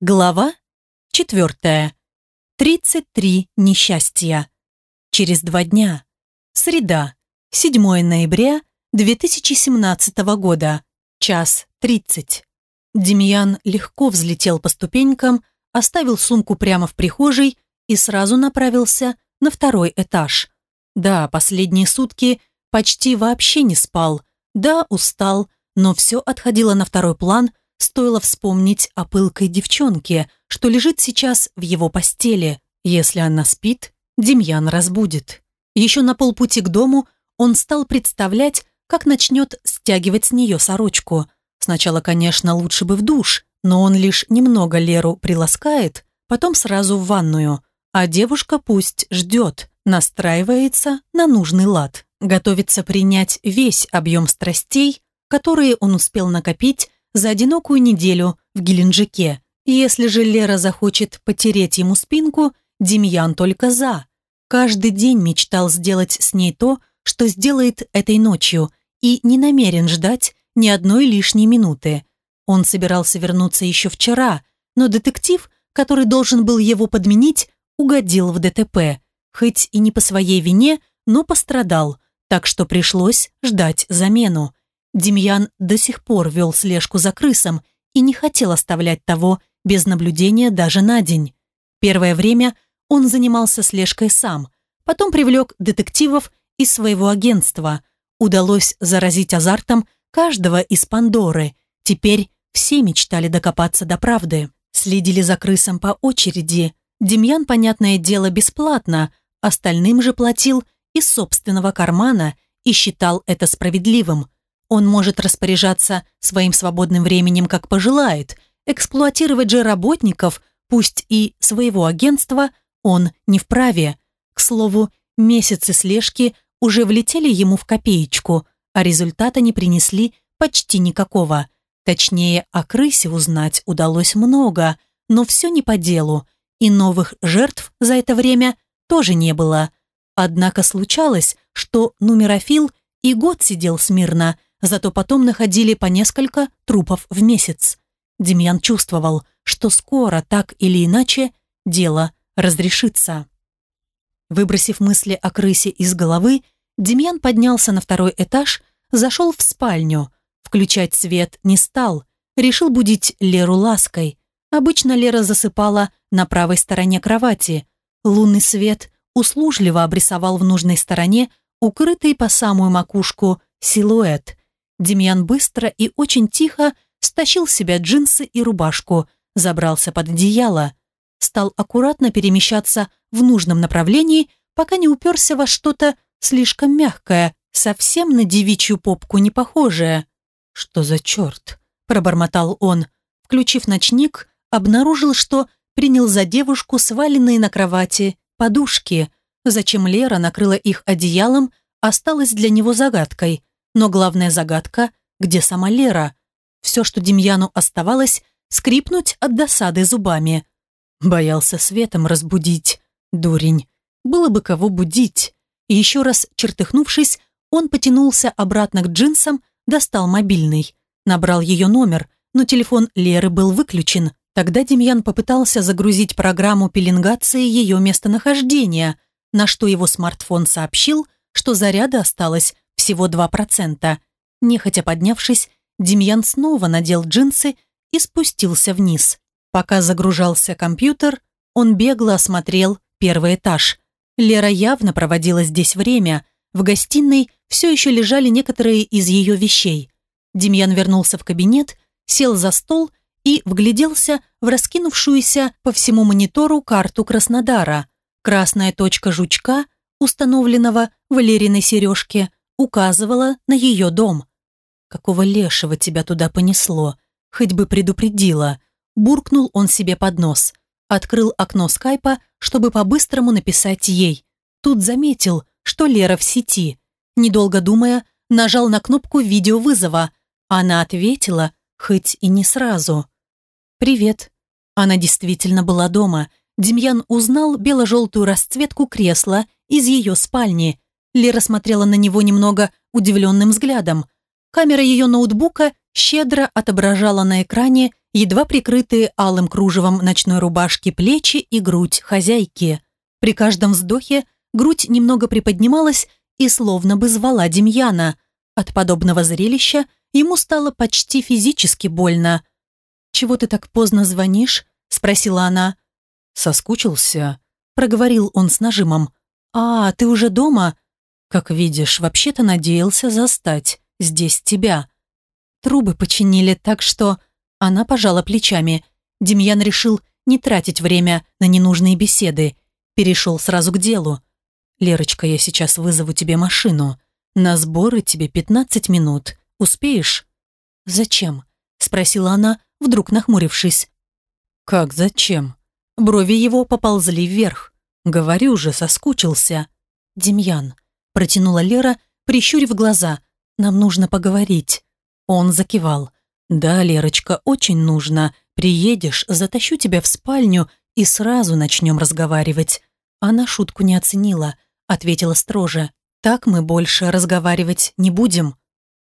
Глава четвертая. 33 несчастья. Через два дня. Среда. 7 ноября 2017 года. Час 30. Демьян легко взлетел по ступенькам, оставил сумку прямо в прихожей и сразу направился на второй этаж. Да, последние сутки почти вообще не спал. Да, устал, но все отходило на второй план – Стоило вспомнить о пылкой девчонке, что лежит сейчас в его постели. Если она спит, Демьян разбудит. Еще на полпути к дому он стал представлять, как начнет стягивать с нее сорочку. Сначала, конечно, лучше бы в душ, но он лишь немного Леру приласкает, потом сразу в ванную. А девушка пусть ждет, настраивается на нужный лад, готовится принять весь объем страстей, которые он успел накопить за одинокую неделю в Геленджике. Если же Лера захочет потереть ему спинку, Демьян только за. Каждый день мечтал сделать с ней то, что сделает этой ночью, и не намерен ждать ни одной лишней минуты. Он собирался вернуться еще вчера, но детектив, который должен был его подменить, угодил в ДТП. Хоть и не по своей вине, но пострадал, так что пришлось ждать замену. Демьян до сих пор вел слежку за крысом и не хотел оставлять того без наблюдения даже на день. Первое время он занимался слежкой сам, потом привлек детективов из своего агентства. Удалось заразить азартом каждого из Пандоры. Теперь все мечтали докопаться до правды. Следили за крысом по очереди. Демьян, понятное дело, бесплатно, остальным же платил из собственного кармана и считал это справедливым – он может распоряжаться своим свободным временем, как пожелает, эксплуатировать же работников, пусть и своего агентства, он не вправе. К слову, месяцы слежки уже влетели ему в копеечку, а результата не принесли почти никакого. Точнее, о крысе узнать удалось много, но все не по делу, и новых жертв за это время тоже не было. Однако случалось, что нумерофил и год сидел смирно, зато потом находили по несколько трупов в месяц. Демьян чувствовал, что скоро, так или иначе, дело разрешится. Выбросив мысли о крысе из головы, Демьян поднялся на второй этаж, зашел в спальню. Включать свет не стал, решил будить Леру лаской. Обычно Лера засыпала на правой стороне кровати. Лунный свет услужливо обрисовал в нужной стороне укрытый по самую макушку силуэт. Демьян быстро и очень тихо стащил с себя джинсы и рубашку, забрался под одеяло, стал аккуратно перемещаться в нужном направлении, пока не уперся во что-то слишком мягкое, совсем на девичью попку не похожее. «Что за черт?» – пробормотал он. Включив ночник, обнаружил, что принял за девушку сваленные на кровати подушки. Зачем Лера накрыла их одеялом, осталось для него загадкой. Но главная загадка, где сама Лера? Все, что Демьяну оставалось, скрипнуть от досады зубами. Боялся светом разбудить. Дурень. Было бы кого будить. И еще раз чертыхнувшись, он потянулся обратно к джинсам, достал мобильный. Набрал ее номер, но телефон Леры был выключен. Тогда Демьян попытался загрузить программу пеленгации ее местонахождения, на что его смартфон сообщил, что заряда осталось всего 2%. Нехотя поднявшись, Демьян снова надел джинсы и спустился вниз. Пока загружался компьютер, он бегло осмотрел первый этаж. Лера явно проводила здесь время. В гостиной все еще лежали некоторые из ее вещей. Демьян вернулся в кабинет, сел за стол и вгляделся в раскинувшуюся по всему монитору карту Краснодара. Красная точка жучка, установленного Валериной сережке, указывала на ее дом. «Какого лешего тебя туда понесло? Хоть бы предупредила!» Буркнул он себе под нос. Открыл окно скайпа, чтобы по-быстрому написать ей. Тут заметил, что Лера в сети. Недолго думая, нажал на кнопку видеовызова. Она ответила, хоть и не сразу. «Привет». Она действительно была дома. Демьян узнал бело-желтую расцветку кресла из ее спальни. Лера смотрела на него немного удивленным взглядом. Камера ее ноутбука щедро отображала на экране едва прикрытые алым кружевом ночной рубашки плечи и грудь хозяйки. При каждом вздохе грудь немного приподнималась и словно бы звала Демьяна. От подобного зрелища ему стало почти физически больно. «Чего ты так поздно звонишь?» – спросила она. «Соскучился?» – проговорил он с нажимом. «А, ты уже дома?» «Как видишь, вообще-то надеялся застать здесь тебя». Трубы починили, так что... Она пожала плечами. Демьян решил не тратить время на ненужные беседы. Перешел сразу к делу. «Лерочка, я сейчас вызову тебе машину. На сборы тебе 15 минут. Успеешь?» «Зачем?» – спросила она, вдруг нахмурившись. «Как зачем?» Брови его поползли вверх. «Говорю же, соскучился». «Демьян», – протянула Лера, прищурив глаза. «Нам нужно поговорить». Он закивал. «Да, Лерочка, очень нужно. Приедешь, затащу тебя в спальню и сразу начнем разговаривать». Она шутку не оценила, ответила строже. «Так мы больше разговаривать не будем».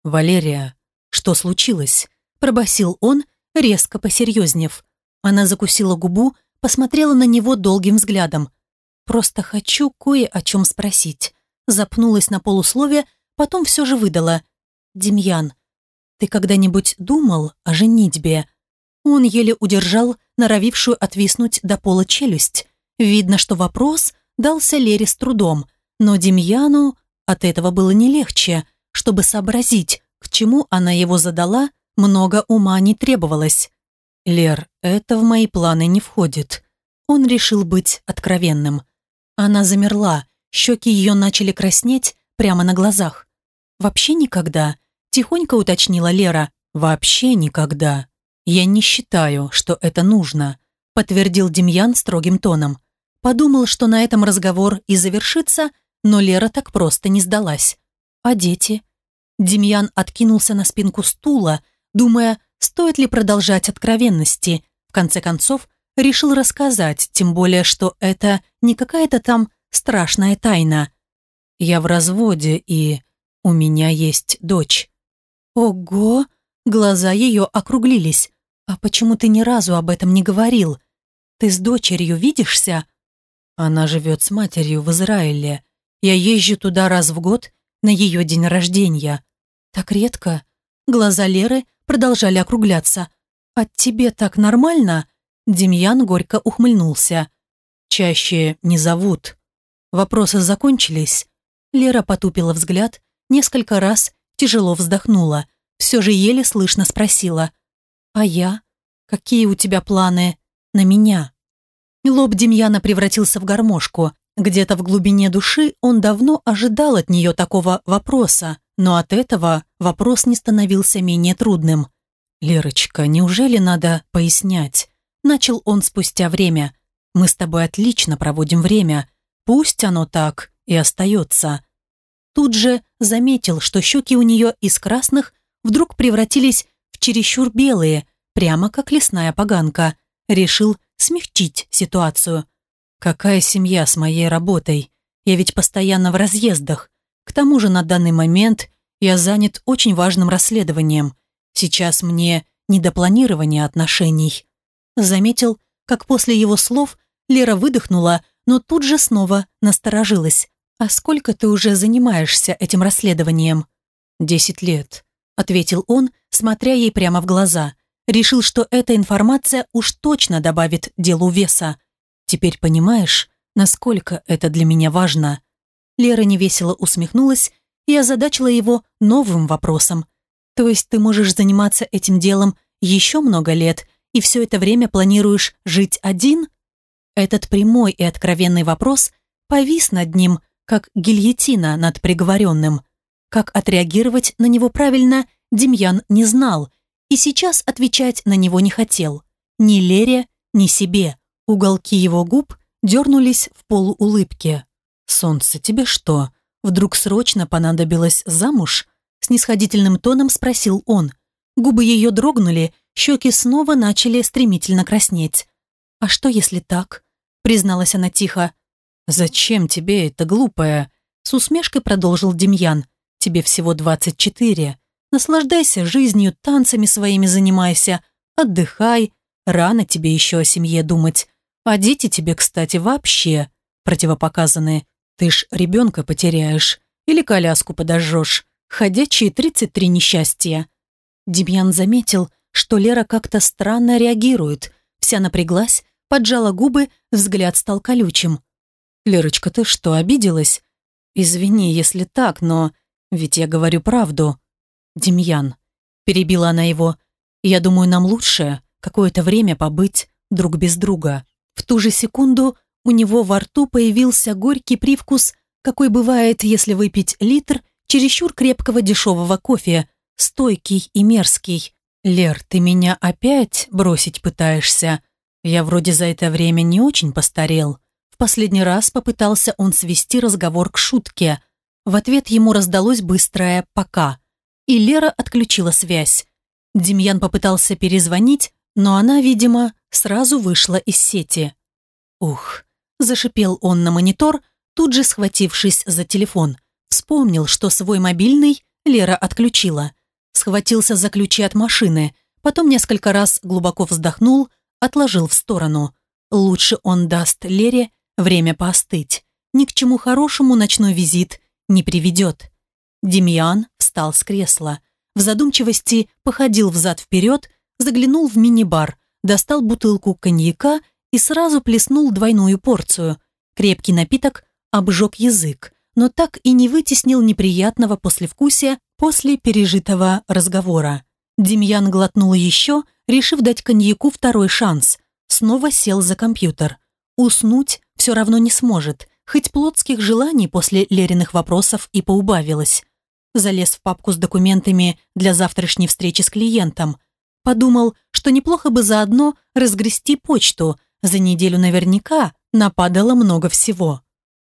«Валерия, что случилось?» Пробасил он, резко посерьезнев. Она закусила губу, посмотрела на него долгим взглядом. «Просто хочу кое о чем спросить». Запнулась на полусловие, потом все же выдала. «Демьян, ты когда-нибудь думал о женитьбе?» Он еле удержал норовившую отвиснуть до пола челюсть. Видно, что вопрос дался Лере с трудом, но Демьяну от этого было не легче. Чтобы сообразить, к чему она его задала, много ума не требовалось. «Лер, это в мои планы не входит». Он решил быть откровенным. Она замерла, щеки ее начали краснеть прямо на глазах. «Вообще никогда?» Тихонько уточнила Лера. «Вообще никогда. Я не считаю, что это нужно», подтвердил Демьян строгим тоном. Подумал, что на этом разговор и завершится, но Лера так просто не сдалась. «А дети?» Демьян откинулся на спинку стула, думая, стоит ли продолжать откровенности. В конце концов, решил рассказать, тем более, что это не какая-то там страшная тайна. «Я в разводе, и у меня есть дочь». «Ого!» Глаза ее округлились. «А почему ты ни разу об этом не говорил? Ты с дочерью видишься?» Она живет с матерью в Израиле. Я езжу туда раз в год на ее день рождения. Так редко. Глаза Леры продолжали округляться. «От тебе так нормально?» Демьян горько ухмыльнулся. «Чаще не зовут. Вопросы закончились?» Лера потупила взгляд, несколько раз тяжело вздохнула, все же еле слышно спросила. «А я? Какие у тебя планы на меня?» Лоб Демьяна превратился в гармошку. Где-то в глубине души он давно ожидал от нее такого вопроса, но от этого вопрос не становился менее трудным. «Лерочка, неужели надо пояснять?» Начал он спустя время. «Мы с тобой отлично проводим время. Пусть оно так и остается. Тут же заметил, что щеки у нее из красных вдруг превратились в чересчур белые, прямо как лесная поганка. Решил смягчить ситуацию. «Какая семья с моей работой? Я ведь постоянно в разъездах. К тому же на данный момент я занят очень важным расследованием. Сейчас мне не до планирования отношений». Заметил, как после его слов Лера выдохнула, но тут же снова насторожилась. «А сколько ты уже занимаешься этим расследованием?» «Десять лет», — ответил он, смотря ей прямо в глаза. Решил, что эта информация уж точно добавит делу веса. «Теперь понимаешь, насколько это для меня важно?» Лера невесело усмехнулась и озадачила его новым вопросом. «То есть ты можешь заниматься этим делом еще много лет и все это время планируешь жить один?» Этот прямой и откровенный вопрос повис над ним, как гильотина над приговоренным. Как отреагировать на него правильно, Демьян не знал, и сейчас отвечать на него не хотел. Ни Лере, ни себе. Уголки его губ дернулись в полуулыбке. «Солнце, тебе что, вдруг срочно понадобилось замуж?» Снисходительным тоном спросил он. Губы ее дрогнули, щеки снова начали стремительно краснеть. «А что, если так?» Призналась она тихо. «Зачем тебе это, глупая?» С усмешкой продолжил Демьян. «Тебе всего двадцать четыре. Наслаждайся жизнью, танцами своими занимайся. отдыхай, рано тебе еще о семье думать. А дети тебе, кстати, вообще противопоказаны. Ты ж ребенка потеряешь или коляску подожжешь. Ходячие 33 несчастья. Демьян заметил, что Лера как-то странно реагирует. Вся напряглась, поджала губы, взгляд стал колючим. «Лерочка, ты что, обиделась?» «Извини, если так, но ведь я говорю правду». «Демьян», — перебила она его, — «я думаю, нам лучше какое-то время побыть друг без друга». В ту же секунду у него во рту появился горький привкус, какой бывает, если выпить литр чересчур крепкого дешевого кофе, стойкий и мерзкий. «Лер, ты меня опять бросить пытаешься? Я вроде за это время не очень постарел». В последний раз попытался он свести разговор к шутке. В ответ ему раздалось быстрое «пока». И Лера отключила связь. Демьян попытался перезвонить, но она, видимо, сразу вышла из сети. «Ух!» – зашипел он на монитор, тут же схватившись за телефон. Вспомнил, что свой мобильный Лера отключила. Схватился за ключи от машины, потом несколько раз глубоко вздохнул, отложил в сторону. Лучше он даст Лере время поостыть. Ни к чему хорошему ночной визит не приведет. Демьян встал с кресла. В задумчивости походил взад-вперед, заглянул в мини-бар, достал бутылку коньяка и сразу плеснул двойную порцию. Крепкий напиток обжег язык, но так и не вытеснил неприятного послевкусия после пережитого разговора. Демьян глотнул еще, решив дать коньяку второй шанс. Снова сел за компьютер. Уснуть все равно не сможет, хоть плотских желаний после Лериных вопросов и поубавилось. Залез в папку с документами для завтрашней встречи с клиентом. Подумал, что неплохо бы заодно разгрести почту. За неделю наверняка нападало много всего.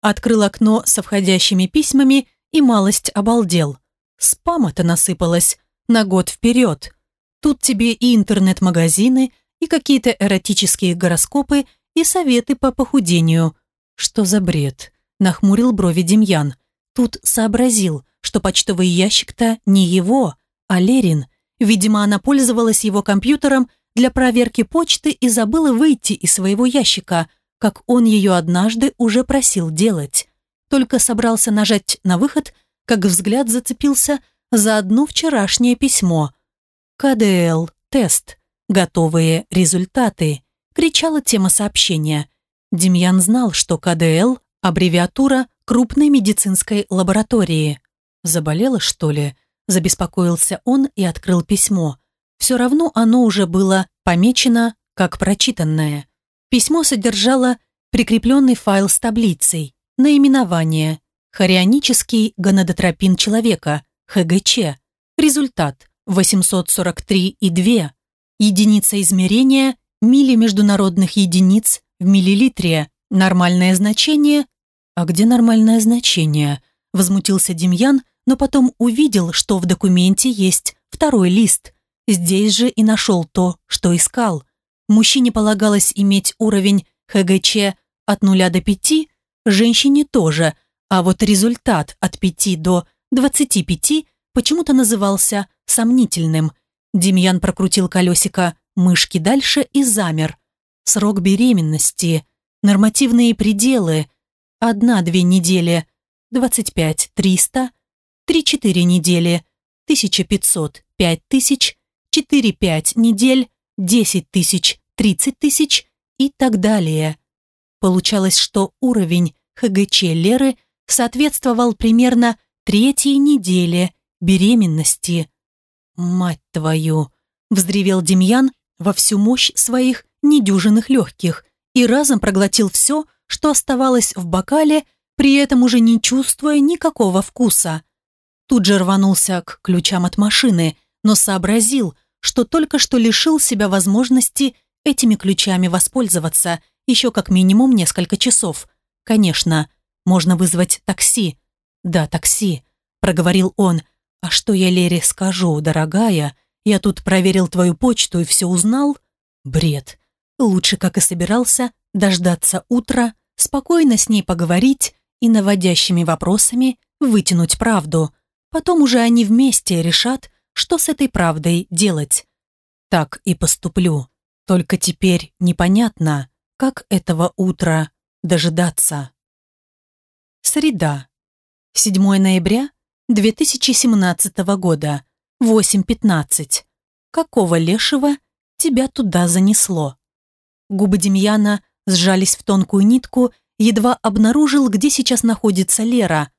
Открыл окно со входящими письмами и малость обалдел. Спама-то насыпалось на год вперед. Тут тебе и интернет-магазины, и какие-то эротические гороскопы, и советы по похудению. Что за бред? Нахмурил брови Демьян. Тут сообразил, что почтовый ящик-то не его, а Лерин. Видимо, она пользовалась его компьютером для проверки почты и забыла выйти из своего ящика, как он ее однажды уже просил делать. Только собрался нажать на выход, как взгляд зацепился за одно вчерашнее письмо. КДЛ, тест, готовые результаты, кричала тема сообщения. Демьян знал, что КДЛ – аббревиатура крупной медицинской лаборатории. Заболела, что ли? Забеспокоился он и открыл письмо. Все равно оно уже было помечено как прочитанное. Письмо содержало прикрепленный файл с таблицей, наименование, хорионический гонадотропин человека, ХГЧ, результат 843,2, единица измерения мили международных единиц в миллилитре, нормальное значение. А где нормальное значение? Возмутился Демьян, но потом увидел, что в документе есть второй лист. Здесь же и нашел то, что искал. Мужчине полагалось иметь уровень ХГЧ от 0 до 5, женщине тоже, а вот результат от 5 до 25 почему-то назывался сомнительным. Демьян прокрутил колесико мышки дальше и замер. Срок беременности, нормативные пределы, одна-две недели, 25-300, 3-4 недели, 1500, 5000, 4-5 недель, 10 тысяч, 30 тысяч и так далее. Получалось, что уровень ХГЧ Леры соответствовал примерно третьей неделе беременности. «Мать твою!» – вздревел Демьян во всю мощь своих недюжинных легких и разом проглотил все, что оставалось в бокале, при этом уже не чувствуя никакого вкуса. Тут же рванулся к ключам от машины, но сообразил, что только что лишил себя возможности этими ключами воспользоваться еще как минимум несколько часов. Конечно, можно вызвать такси. Да, такси, проговорил он. А что я Лере скажу, дорогая? Я тут проверил твою почту и все узнал? Бред. Лучше, как и собирался, дождаться утра, спокойно с ней поговорить и наводящими вопросами вытянуть правду. Потом уже они вместе решат, что с этой правдой делать. Так и поступлю. Только теперь непонятно, как этого утра дожидаться. Среда. 7 ноября 2017 года. 8.15. Какого лешего тебя туда занесло? Губы Демьяна сжались в тонкую нитку, едва обнаружил, где сейчас находится Лера.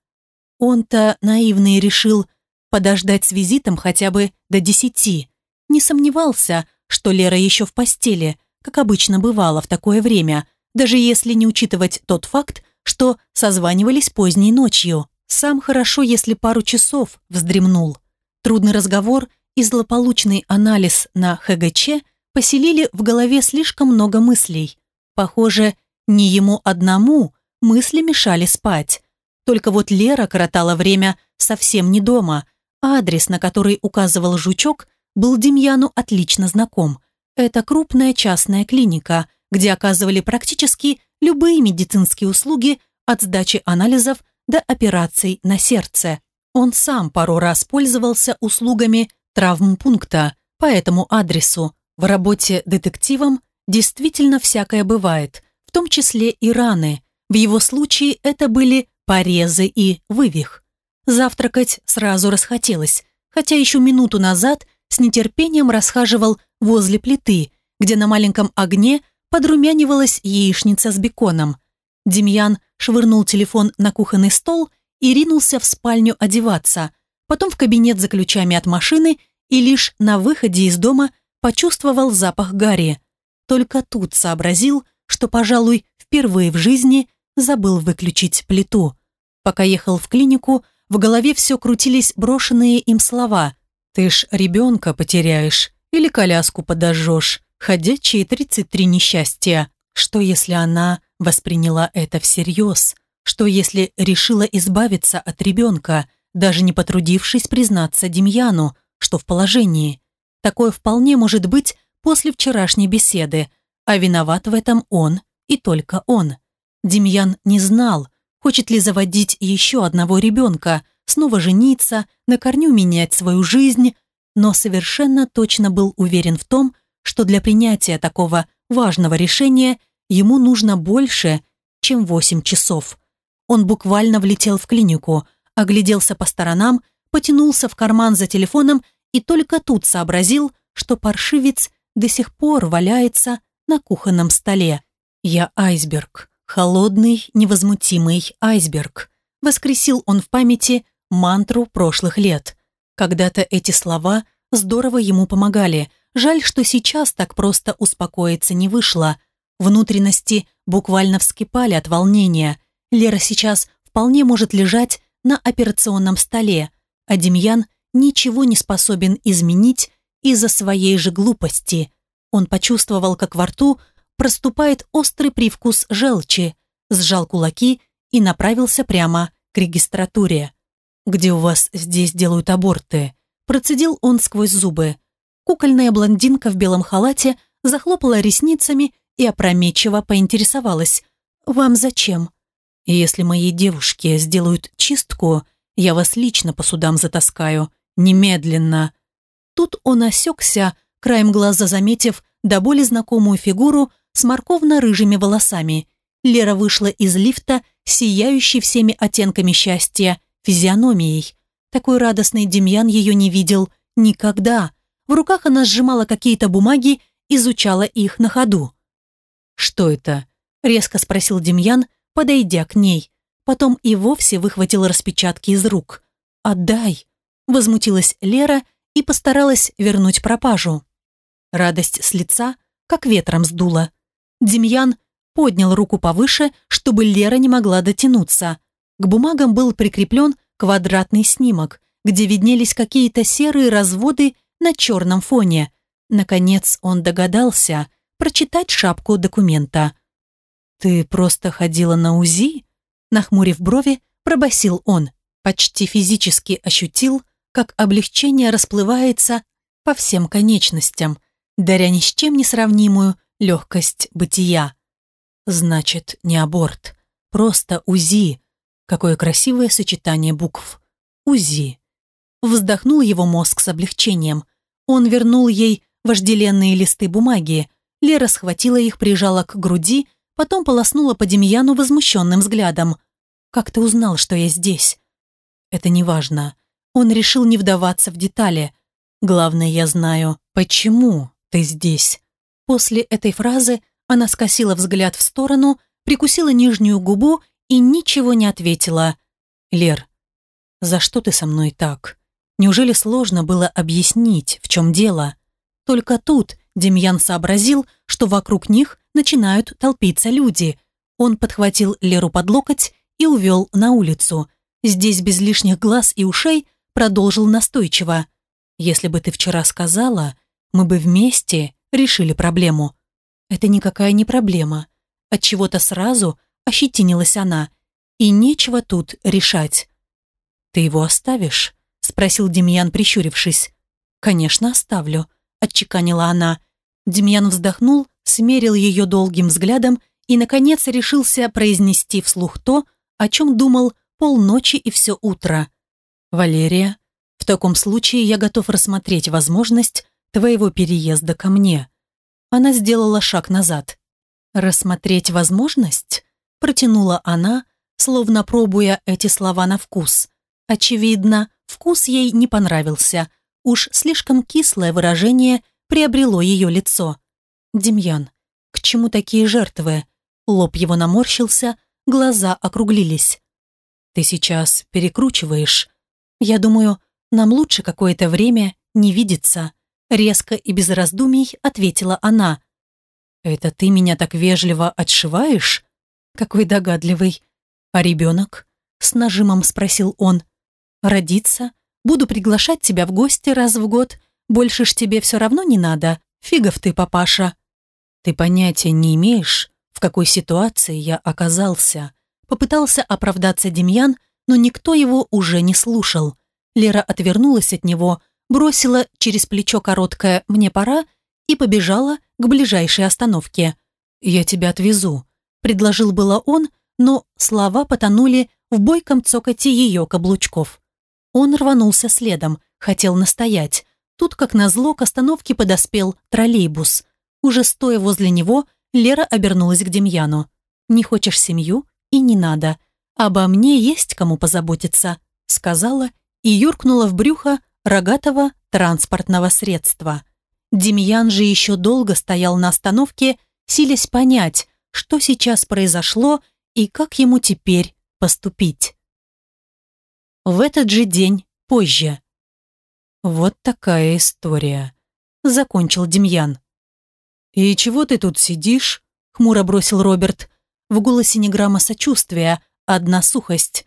Он-то наивный решил подождать с визитом хотя бы до десяти. Не сомневался, что Лера еще в постели, как обычно бывало в такое время, даже если не учитывать тот факт, что созванивались поздней ночью. Сам хорошо, если пару часов вздремнул. Трудный разговор и злополучный анализ на ХГЧ поселили в голове слишком много мыслей. Похоже, не ему одному мысли мешали спать. Только вот Лера коротала время совсем не дома. Адрес, на который указывал жучок, был Демьяну отлично знаком. Это крупная частная клиника, где оказывали практически любые медицинские услуги от сдачи анализов до операций на сердце. Он сам пару раз пользовался услугами травмпункта по этому адресу. В работе детективом действительно всякое бывает, в том числе и раны. В его случае это были порезы и вывих. Завтракать сразу расхотелось, хотя еще минуту назад с нетерпением расхаживал возле плиты, где на маленьком огне подрумянивалась яичница с беконом. Демьян швырнул телефон на кухонный стол и ринулся в спальню одеваться, потом в кабинет за ключами от машины и лишь на выходе из дома почувствовал запах гари. Только тут сообразил, что, пожалуй, впервые в жизни забыл выключить плиту. Пока ехал в клинику, в голове все крутились брошенные им слова. «Ты ж ребенка потеряешь или коляску подожжешь, ходячие 33 несчастья». Что, если она восприняла это всерьез? Что, если решила избавиться от ребенка, даже не потрудившись признаться Демьяну, что в положении? Такое вполне может быть после вчерашней беседы, а виноват в этом он и только он. Демьян не знал, хочет ли заводить еще одного ребенка, снова жениться, на корню менять свою жизнь, но совершенно точно был уверен в том, что для принятия такого важного решения ему нужно больше, чем 8 часов. Он буквально влетел в клинику, огляделся по сторонам, потянулся в карман за телефоном и только тут сообразил, что паршивец до сих пор валяется на кухонном столе. «Я айсберг, холодный, невозмутимый айсберг», воскресил он в памяти мантру прошлых лет. Когда-то эти слова здорово ему помогали. Жаль, что сейчас так просто успокоиться не вышло. Внутренности буквально вскипали от волнения. Лера сейчас вполне может лежать на операционном столе, а Демьян ничего не способен изменить из-за своей же глупости. Он почувствовал, как во рту проступает острый привкус желчи, сжал кулаки и направился прямо к регистратуре где у вас здесь делают аборты?» Процедил он сквозь зубы. Кукольная блондинка в белом халате захлопала ресницами и опрометчиво поинтересовалась. «Вам зачем?» «Если моей девушке сделают чистку, я вас лично по судам затаскаю. Немедленно!» Тут он осекся, краем глаза заметив до боли знакомую фигуру с морковно-рыжими волосами. Лера вышла из лифта, сияющей всеми оттенками счастья, физиономией. Такой радостный Демьян ее не видел никогда. В руках она сжимала какие-то бумаги, изучала их на ходу. «Что это?» – резко спросил Демьян, подойдя к ней. Потом и вовсе выхватил распечатки из рук. «Отдай!» – возмутилась Лера и постаралась вернуть пропажу. Радость с лица как ветром сдула. Демьян поднял руку повыше, чтобы Лера не могла дотянуться. К бумагам был прикреплен квадратный снимок, где виднелись какие-то серые разводы на черном фоне. Наконец он догадался прочитать шапку документа. «Ты просто ходила на УЗИ?» Нахмурив брови, пробасил он. Почти физически ощутил, как облегчение расплывается по всем конечностям, даря ни с чем не сравнимую легкость бытия. Значит, не аборт, просто УЗИ, Какое красивое сочетание букв. УЗИ. Вздохнул его мозг с облегчением. Он вернул ей вожделенные листы бумаги. Лера схватила их, прижала к груди, потом полоснула по Демьяну возмущенным взглядом. «Как ты узнал, что я здесь?» «Это не важно. Он решил не вдаваться в детали. Главное, я знаю, почему ты здесь». После этой фразы она скосила взгляд в сторону, прикусила нижнюю губу и ничего не ответила. «Лер, за что ты со мной так? Неужели сложно было объяснить, в чем дело?» Только тут Демьян сообразил, что вокруг них начинают толпиться люди. Он подхватил Леру под локоть и увел на улицу. Здесь без лишних глаз и ушей продолжил настойчиво. «Если бы ты вчера сказала, мы бы вместе решили проблему». «Это никакая не проблема». От чего то сразу ощетинилась она. «И нечего тут решать». «Ты его оставишь?» – спросил Демьян, прищурившись. «Конечно, оставлю», – отчеканила она. Демьян вздохнул, смерил ее долгим взглядом и, наконец, решился произнести вслух то, о чем думал полночи и все утро. «Валерия, в таком случае я готов рассмотреть возможность твоего переезда ко мне». Она сделала шаг назад. «Рассмотреть возможность?» – протянула она, словно пробуя эти слова на вкус. Очевидно, вкус ей не понравился – Уж слишком кислое выражение приобрело ее лицо. «Демьян, к чему такие жертвы?» Лоб его наморщился, глаза округлились. «Ты сейчас перекручиваешь. Я думаю, нам лучше какое-то время не видеться», резко и без раздумий ответила она. «Это ты меня так вежливо отшиваешь?» «Какой догадливый. А ребенок?» С нажимом спросил он. «Родится? Буду приглашать тебя в гости раз в год. Больше ж тебе все равно не надо. Фигов ты, папаша». «Ты понятия не имеешь, в какой ситуации я оказался?» Попытался оправдаться Демьян, но никто его уже не слушал. Лера отвернулась от него, бросила через плечо короткое «мне пора» и побежала к ближайшей остановке. «Я тебя отвезу», — предложил было он, но слова потонули в бойком цокоте ее каблучков. Он рванулся следом, хотел настоять. Тут, как назло, к остановке подоспел троллейбус. Уже стоя возле него, Лера обернулась к Демьяну. «Не хочешь семью? И не надо. Обо мне есть кому позаботиться», сказала и юркнула в брюхо рогатого транспортного средства. Демьян же еще долго стоял на остановке, силясь понять, что сейчас произошло и как ему теперь поступить. В этот же день позже. Вот такая история. Закончил Демьян. «И чего ты тут сидишь?» — хмуро бросил Роберт. В голосе не грамма сочувствия, одна сухость.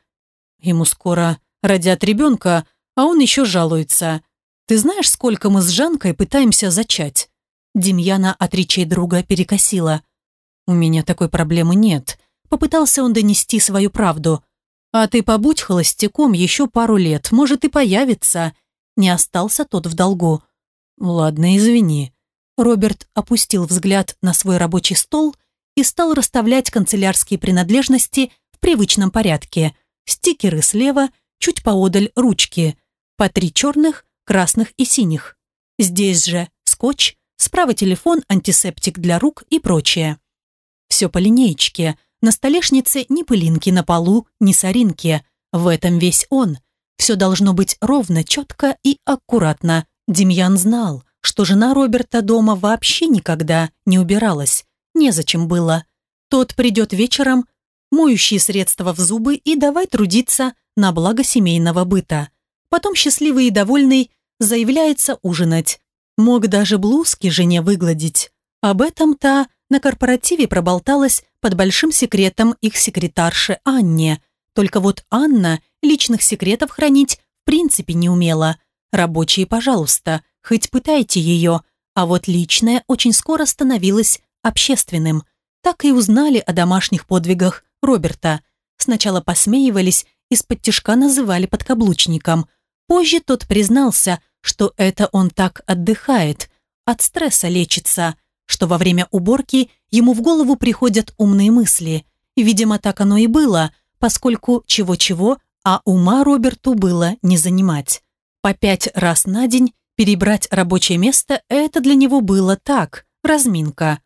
Ему скоро родят ребенка, а он еще жалуется. «Ты знаешь, сколько мы с Жанкой пытаемся зачать?» Демьяна от речей друга перекосила. «У меня такой проблемы нет». Попытался он донести свою правду. А ты побудь холостяком еще пару лет, может и появится. Не остался тот в долгу. Ладно, извини. Роберт опустил взгляд на свой рабочий стол и стал расставлять канцелярские принадлежности в привычном порядке. Стикеры слева, чуть поодаль ручки. По три черных, красных и синих. Здесь же скотч, справа телефон, антисептик для рук и прочее. Все по линеечке – на столешнице ни пылинки на полу, ни соринки. В этом весь он. Все должно быть ровно, четко и аккуратно. Демьян знал, что жена Роберта дома вообще никогда не убиралась. Незачем было. Тот придет вечером, моющие средства в зубы и давай трудиться на благо семейного быта. Потом счастливый и довольный заявляется ужинать. Мог даже блузки жене выгладить. Об этом та на корпоративе проболталась под большим секретом их секретарши Анне. Только вот Анна личных секретов хранить в принципе не умела. Рабочие, пожалуйста, хоть пытайте ее. А вот личное очень скоро становилось общественным. Так и узнали о домашних подвигах Роберта. Сначала посмеивались, из-под тяжка называли подкаблучником. Позже тот признался, что это он так отдыхает, от стресса лечится что во время уборки ему в голову приходят умные мысли. Видимо, так оно и было, поскольку чего-чего, а ума Роберту было не занимать. По пять раз на день Перебрать рабочее место – это для него было так, разминка.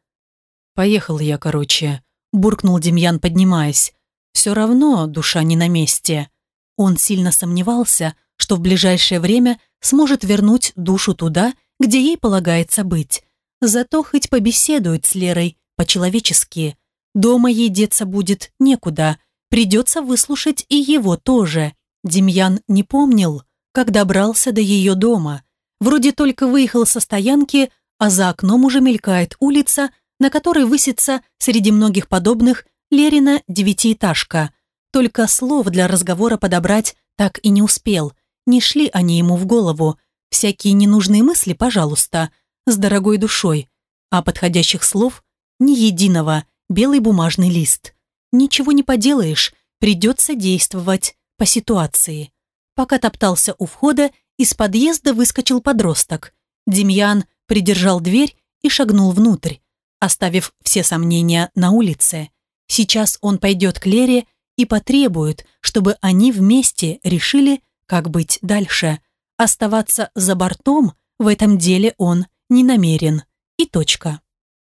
«Поехал я, короче», – буркнул Демьян, поднимаясь. «Все равно душа не на месте». Он сильно сомневался, что в ближайшее время сможет вернуть душу туда, где ей полагается быть. Зато хоть побеседует с Лерой по-человечески. Дома ей деться будет некуда, придется выслушать и его тоже. Демьян не помнил, как добрался до ее дома. Вроде только выехал со стоянки, а за окном уже мелькает улица, на которой высится среди многих подобных Лерина девятиэтажка. Только слов для разговора подобрать так и не успел. Не шли они ему в голову. Всякие ненужные мысли, пожалуйста, с дорогой душой. А подходящих слов ни единого, белый бумажный лист. Ничего не поделаешь, придется действовать по ситуации. Пока топтался у входа, из подъезда выскочил подросток. Демьян придержал дверь и шагнул внутрь, оставив все сомнения на улице. Сейчас он пойдет к Лере и потребует, чтобы они вместе решили, как быть дальше. Оставаться за бортом в этом деле он не намерен. И точка.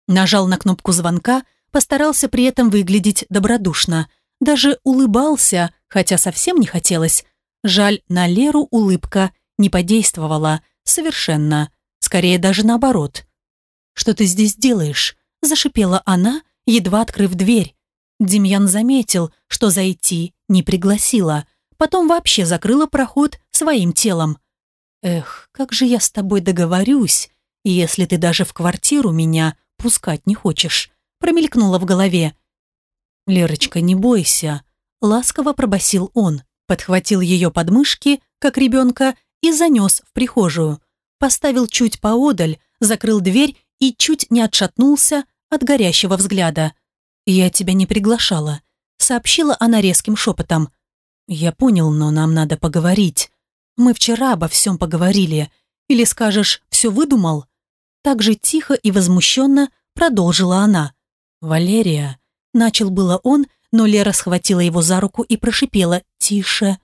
Нажал на кнопку звонка, постарался при этом выглядеть добродушно. Даже улыбался, хотя совсем не хотелось. Жаль, на Леру улыбка не подействовала. Совершенно. Скорее даже наоборот. «Что ты здесь делаешь?» – зашипела она, едва открыв дверь. Демьян заметил, что зайти не пригласила. Потом вообще закрыла проход своим телом. «Эх, как же я с тобой договорюсь, если ты даже в квартиру меня пускать не хочешь?» Промелькнуло в голове. «Лерочка, не бойся», — ласково пробасил он, подхватил ее подмышки, как ребенка, и занес в прихожую. Поставил чуть поодаль, закрыл дверь и чуть не отшатнулся от горящего взгляда. «Я тебя не приглашала», — сообщила она резким шепотом. «Я понял, но нам надо поговорить. Мы вчера обо всем поговорили. Или скажешь, все выдумал?» Так же тихо и возмущенно продолжила она. «Валерия», — начал было он, но Лера схватила его за руку и прошипела «Тише».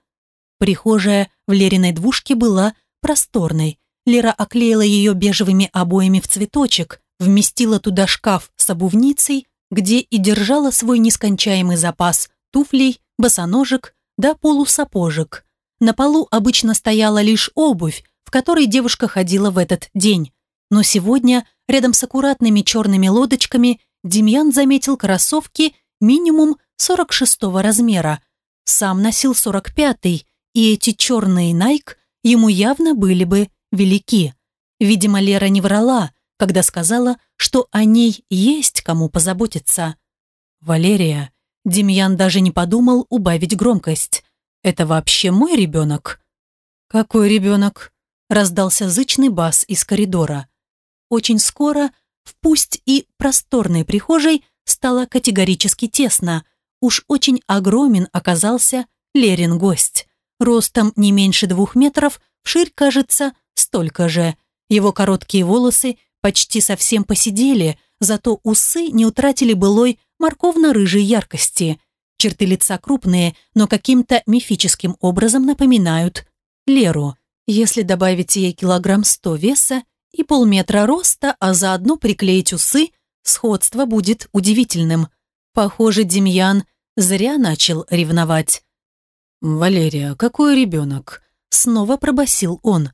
Прихожая в Лериной двушке была просторной. Лера оклеила ее бежевыми обоями в цветочек, вместила туда шкаф с обувницей, где и держала свой нескончаемый запас туфлей, босоножек да полусапожек. На полу обычно стояла лишь обувь, в которой девушка ходила в этот день. Но сегодня, рядом с аккуратными черными лодочками, Демьян заметил кроссовки минимум 46 размера. Сам носил 45-й, и эти черные Nike ему явно были бы велики. Видимо, Лера не врала, когда сказала, что о ней есть кому позаботиться. «Валерия», Демьян даже не подумал убавить громкость. «Это вообще мой ребенок?» «Какой ребенок?» раздался зычный бас из коридора. Очень скоро в пусть и просторной прихожей стало категорически тесно. Уж очень огромен оказался Лерин гость. Ростом не меньше двух метров, вширь, кажется, столько же. Его короткие волосы почти совсем посидели, зато усы не утратили былой морковно-рыжей яркости. Черты лица крупные, но каким-то мифическим образом напоминают Леру. Если добавить ей килограмм сто веса, и полметра роста, а заодно приклеить усы, сходство будет удивительным. Похоже, Демьян зря начал ревновать. «Валерия, какой ребенок?» Снова пробасил он.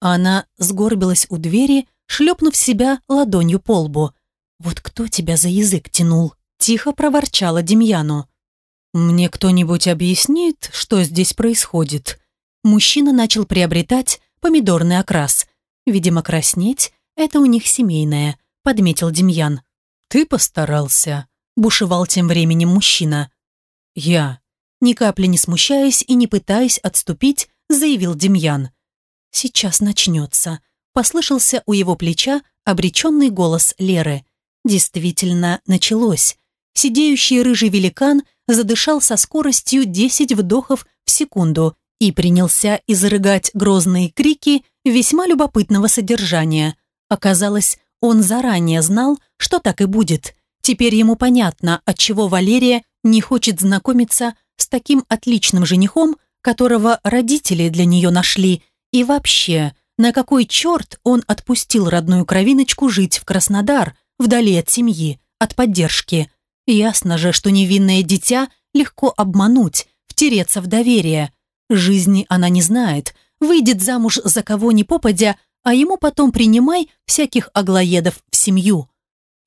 Она сгорбилась у двери, шлепнув себя ладонью по лбу. «Вот кто тебя за язык тянул?» Тихо проворчала Демьяну. «Мне кто-нибудь объяснит, что здесь происходит?» Мужчина начал приобретать помидорный окрас. Видимо, краснеть – это у них семейное, подметил Демьян. Ты постарался, бушевал тем временем мужчина. Я, ни капли не смущаясь и не пытаясь отступить, заявил Демьян. Сейчас начнется. Послышался у его плеча обреченный голос Леры. Действительно, началось. Сидеющий рыжий великан задышал со скоростью 10 вдохов в секунду и принялся изрыгать грозные крики весьма любопытного содержания. Оказалось, он заранее знал, что так и будет. Теперь ему понятно, отчего Валерия не хочет знакомиться с таким отличным женихом, которого родители для нее нашли, и вообще, на какой черт он отпустил родную кровиночку жить в Краснодар, вдали от семьи, от поддержки. Ясно же, что невинное дитя легко обмануть, втереться в доверие. Жизни она не знает, выйдет замуж за кого ни попадя, а ему потом принимай всяких аглоедов в семью.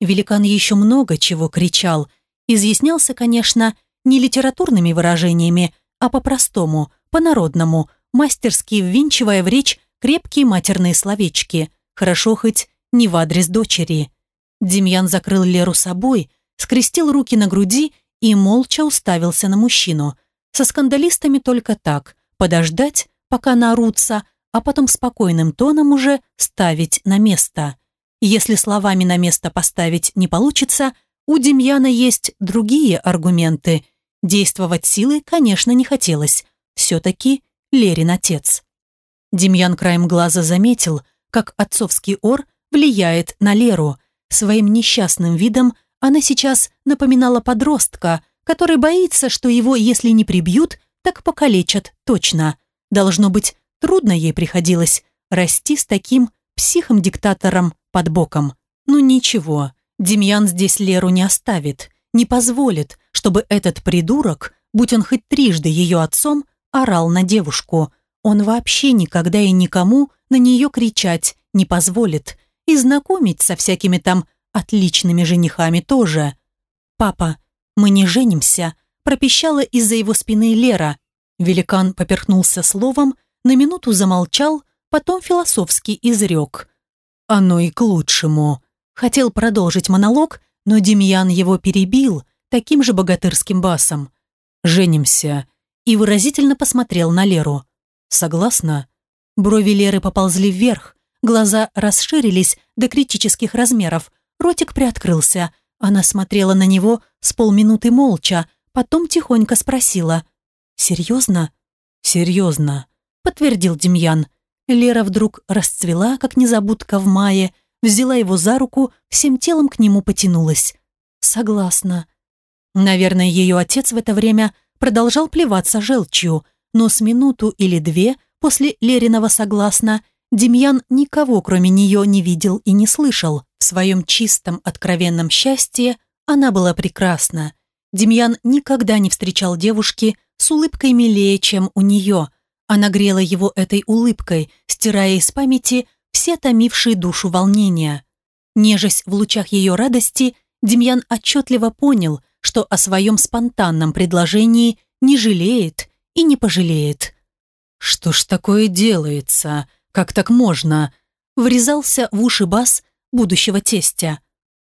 Великан еще много чего кричал. Изъяснялся, конечно, не литературными выражениями, а по-простому, по-народному, мастерски ввинчивая в речь крепкие матерные словечки, хорошо хоть не в адрес дочери. Демьян закрыл Леру собой, скрестил руки на груди и молча уставился на мужчину. Со скандалистами только так, подождать, пока наорутся, а потом спокойным тоном уже ставить на место. Если словами на место поставить не получится, у Демьяна есть другие аргументы. Действовать силой, конечно, не хотелось. Все-таки Лерин отец. Демьян краем глаза заметил, как отцовский ор влияет на Леру. Своим несчастным видом она сейчас напоминала подростка, который боится, что его, если не прибьют, так покалечат точно. Должно быть, трудно ей приходилось расти с таким психом-диктатором под боком. Ну ничего, Демьян здесь Леру не оставит, не позволит, чтобы этот придурок, будь он хоть трижды ее отцом, орал на девушку. Он вообще никогда и никому на нее кричать не позволит. И знакомить со всякими там отличными женихами тоже. «Папа, мы не женимся», пропищала из-за его спины Лера. Великан поперхнулся словом, на минуту замолчал, потом философски изрек. «Оно и к лучшему». Хотел продолжить монолог, но Демьян его перебил таким же богатырским басом. «Женимся», и выразительно посмотрел на Леру. «Согласна?» Брови Леры поползли вверх, глаза расширились до критических размеров, ротик приоткрылся. Она смотрела на него с полминуты молча, потом тихонько спросила. «Серьезно?» «Серьезно», — подтвердил Демьян. Лера вдруг расцвела, как незабудка в мае, взяла его за руку, всем телом к нему потянулась. «Согласна». Наверное, ее отец в это время продолжал плеваться желчью, но с минуту или две после Лериного согласно Демьян никого, кроме нее, не видел и не слышал. В своем чистом, откровенном счастье она была прекрасна. Демьян никогда не встречал девушки с улыбкой милее, чем у нее. Она грела его этой улыбкой, стирая из памяти все томившие душу волнения. Нежась в лучах ее радости, Демьян отчетливо понял, что о своем спонтанном предложении не жалеет и не пожалеет. «Что ж такое делается? Как так можно?» Врезался в уши бас будущего тестя.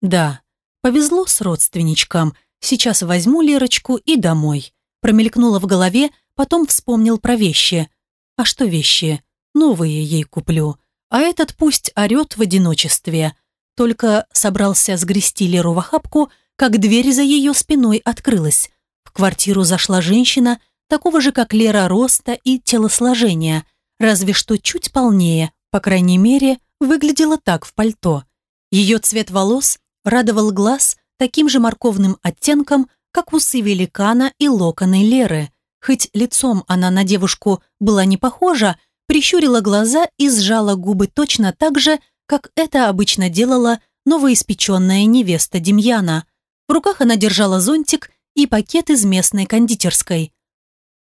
«Да, повезло с родственничком. Сейчас возьму Лерочку и домой». Промелькнуло в голове, потом вспомнил про вещи. «А что вещи? Новые ей куплю. А этот пусть орет в одиночестве». Только собрался сгрести Леру в охапку, как дверь за ее спиной открылась. В квартиру зашла женщина, такого же, как Лера, роста и телосложения, разве что чуть полнее, по крайней мере, выглядела так в пальто. Ее цвет волос радовал глаз таким же морковным оттенком, как усы великана и локоны Леры. Хоть лицом она на девушку была не похожа, прищурила глаза и сжала губы точно так же, как это обычно делала новоиспеченная невеста Демьяна. В руках она держала зонтик и пакет из местной кондитерской.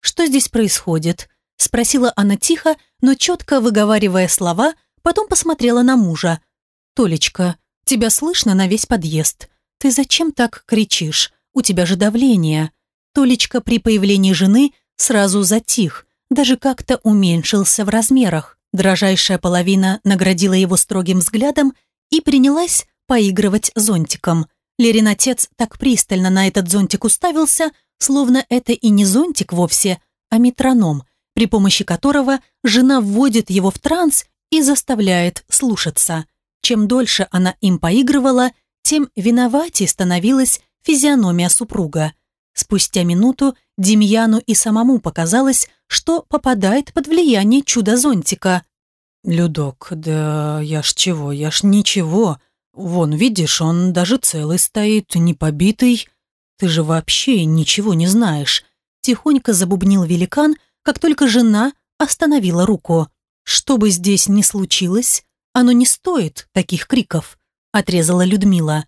«Что здесь происходит?» – спросила она тихо, но четко выговаривая слова, потом посмотрела на мужа. «Толечка, тебя слышно на весь подъезд. Ты зачем так кричишь? У тебя же давление». Толечка при появлении жены сразу затих, даже как-то уменьшился в размерах. Дрожайшая половина наградила его строгим взглядом и принялась поигрывать зонтиком. Лерин отец так пристально на этот зонтик уставился, словно это и не зонтик вовсе, а метроном, при помощи которого жена вводит его в транс и заставляет слушаться. Чем дольше она им поигрывала, тем виноватей становилась физиономия супруга. Спустя минуту Демьяну и самому показалось, что попадает под влияние чудо-зонтика. «Людок, да я ж чего, я ж ничего. Вон, видишь, он даже целый стоит, не побитый. Ты же вообще ничего не знаешь», – тихонько забубнил великан, как только жена остановила руку. Что бы здесь ни случилось, оно не стоит таких криков, отрезала Людмила.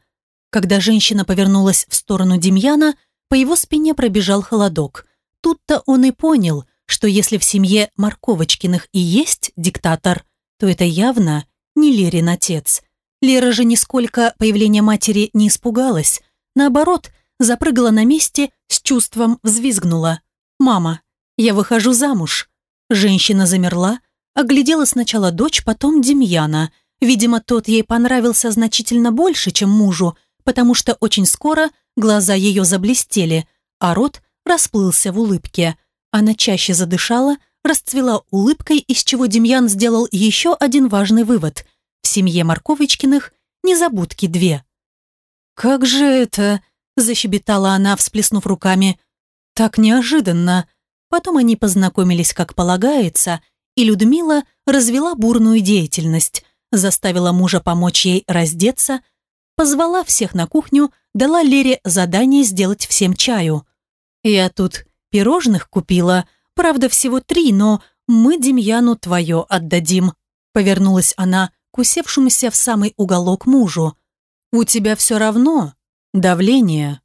Когда женщина повернулась в сторону Демьяна, по его спине пробежал холодок. Тут-то он и понял, что если в семье Марковочкиных и есть диктатор, то это явно не Лерин отец. Лера же нисколько появления матери не испугалась. Наоборот, запрыгала на месте, с чувством взвизгнула. «Мама, я выхожу замуж». Женщина замерла, оглядела сначала дочь, потом Демьяна. Видимо, тот ей понравился значительно больше, чем мужу, потому что очень скоро глаза ее заблестели, а рот расплылся в улыбке. Она чаще задышала, расцвела улыбкой, из чего Демьян сделал еще один важный вывод. В семье Марковичкиных незабудки две. «Как же это?» – защебетала она, всплеснув руками. «Так неожиданно!» Потом они познакомились, как полагается, и Людмила развела бурную деятельность, заставила мужа помочь ей раздеться, позвала всех на кухню, дала Лере задание сделать всем чаю. «Я тут пирожных купила, правда, всего три, но мы Демьяну твое отдадим», повернулась она к усевшемуся в самый уголок мужу. «У тебя все равно давление